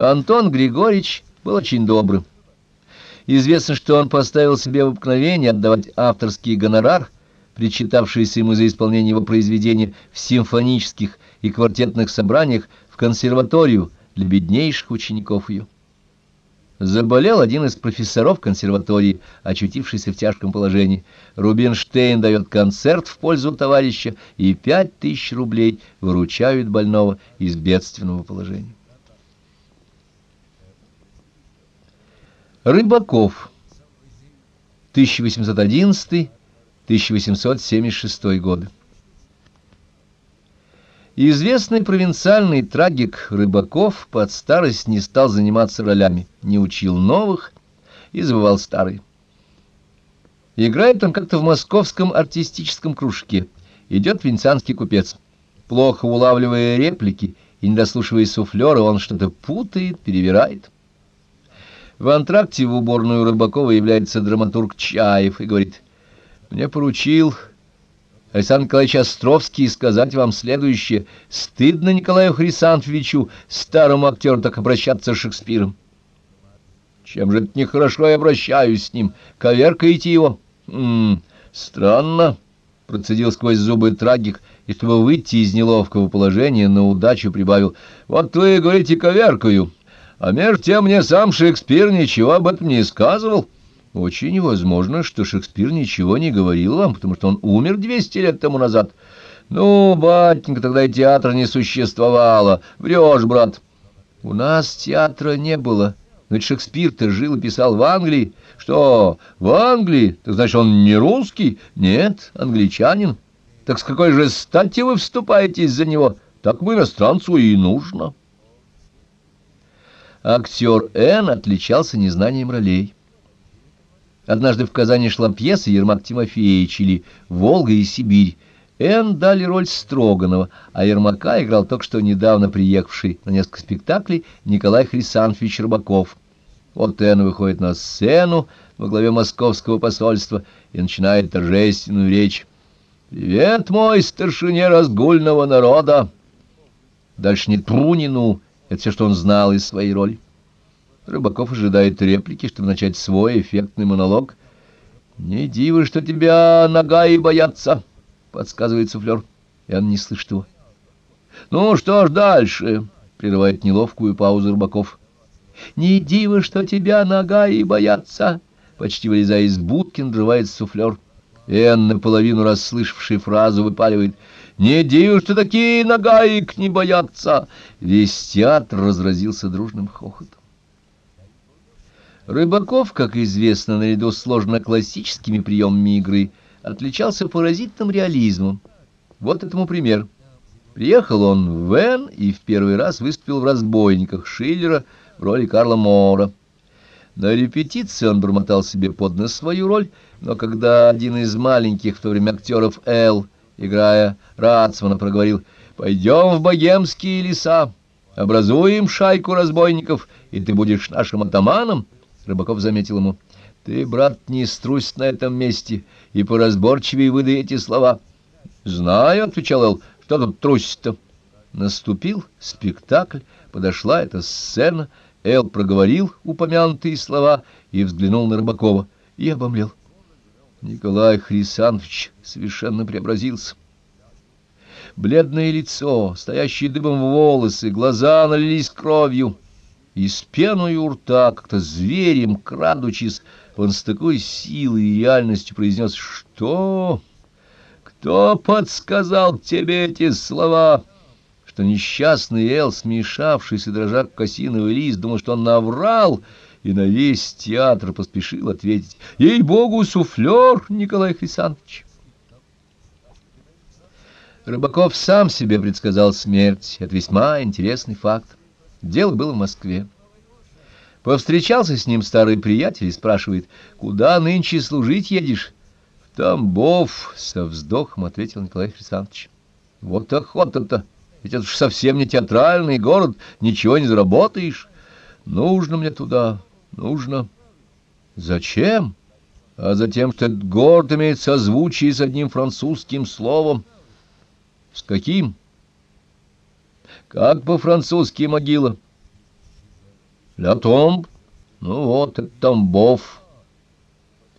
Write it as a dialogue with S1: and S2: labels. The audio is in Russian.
S1: Антон Григорьевич был очень добрым. Известно, что он поставил себе в обыкновение отдавать авторский гонорар, причитавшийся ему за исполнение его произведения в симфонических и квартетных собраниях в консерваторию для беднейших учеников ее. Заболел один из профессоров консерватории, очутившийся в тяжком положении. Рубинштейн дает концерт в пользу товарища и пять тысяч рублей выручают больного из бедственного положения. Рыбаков 1811-1876 годы Известный провинциальный трагик Рыбаков под старость не стал заниматься ролями, не учил новых и забывал старые. Играет он как-то в московском артистическом кружке. Идет венецианский купец. Плохо улавливая реплики и не дослушивая суфлера, он что-то путает, перевирает. В антракте в уборную Рыбакова является драматург Чаев и говорит, «Мне поручил Александр Николаевич Островский сказать вам следующее. Стыдно Николаю Хрисантовичу, старому актеру, так обращаться с Шекспиром. Чем же это нехорошо я обращаюсь с ним? Коверкаете его? М -м, странно, процедил сквозь зубы трагик, и чтобы выйти из неловкого положения, на удачу прибавил. Вот вы говорите коверкаю. А между тем мне сам Шекспир ничего об этом не сказывал. Очень возможно, что Шекспир ничего не говорил вам, потому что он умер двести лет тому назад. Ну, батенька, тогда и театра не существовало. Врешь, брат. У нас театра не было. Но Шекспир-то жил и писал в Англии. Что, в Англии? Так значит, он не русский? Нет, англичанин. Так с какой же стати вы вступаетесь за него? Так мы иностранцу и нужно. Актер Н отличался незнанием ролей. Однажды в Казани шла пьеса Ермак Тимофеевич или «Волга и Сибирь». Н дали роль Строганова, а Ермака играл только что недавно приехавший на несколько спектаклей Николай Хрисанфович Рыбаков. Вот Н выходит на сцену во главе московского посольства и начинает торжественную речь. «Привет, мой старшине разгульного народа!» Дальше нет Прунину, это все, что он знал из своей роли. Рыбаков ожидает реплики, чтобы начать свой эффектный монолог. «Не диво, что тебя нога и боятся», — подсказывает суфлер. И он не слышит его. «Ну что ж дальше?» — прерывает неловкую паузу Рыбаков. «Не диво, что тебя нога и боятся», — почти вылезая из будки, надрывает суфлер. Эн, наполовину расслышавший фразу, выпаливает — не диво, что такие нагаек не боятся. Весь театр разразился дружным хохотом. Рыбаков, как известно, наряду сложно-классическими приемами игры, отличался поразительным реализмом. Вот этому пример. Приехал он в Вен и в первый раз выступил в «Разбойниках» Шиллера в роли Карла Мора. На репетиции он бормотал себе под нос свою роль, но когда один из маленьких в то время актеров Эл играя Рацмана, проговорил «Пойдем в богемские леса, образуем шайку разбойников, и ты будешь нашим атаманом». Рыбаков заметил ему «Ты, брат, не струсь на этом месте, и поразборчивее выдай эти слова». «Знаю», — отвечал Эл, — «что тут трусить-то?» Наступил спектакль, подошла эта сцена, Эл проговорил упомянутые слова и взглянул на Рыбакова и обомлел. Николай Хрисанович совершенно преобразился. Бледное лицо, стоящие дыбом волосы, глаза налились кровью. И с пеной у рта, как-то зверем, крадучись, он с такой силой и реальностью произнес «Что? Кто подсказал тебе эти слова?» Что несчастный Эл, смешавшись и дрожа лист, думал, что он наврал — и на весь театр поспешил ответить «Ей-богу, суфлер, Николай Хрисантович!» Рыбаков сам себе предсказал смерть. Это весьма интересный факт. Дело было в Москве. Повстречался с ним старый приятель и спрашивает, «Куда нынче служить едешь?» «В Тамбов», — со вздохом ответил Николай Хрисантович. «Вот охота-то! Ведь это ж совсем не театральный город, ничего не заработаешь. Нужно мне туда, Нужно. Зачем? А затем, что этот город имеет созвучие с одним французским словом. С каким? Как по-французски могила? Ля Томб? Ну вот, это Тамбов.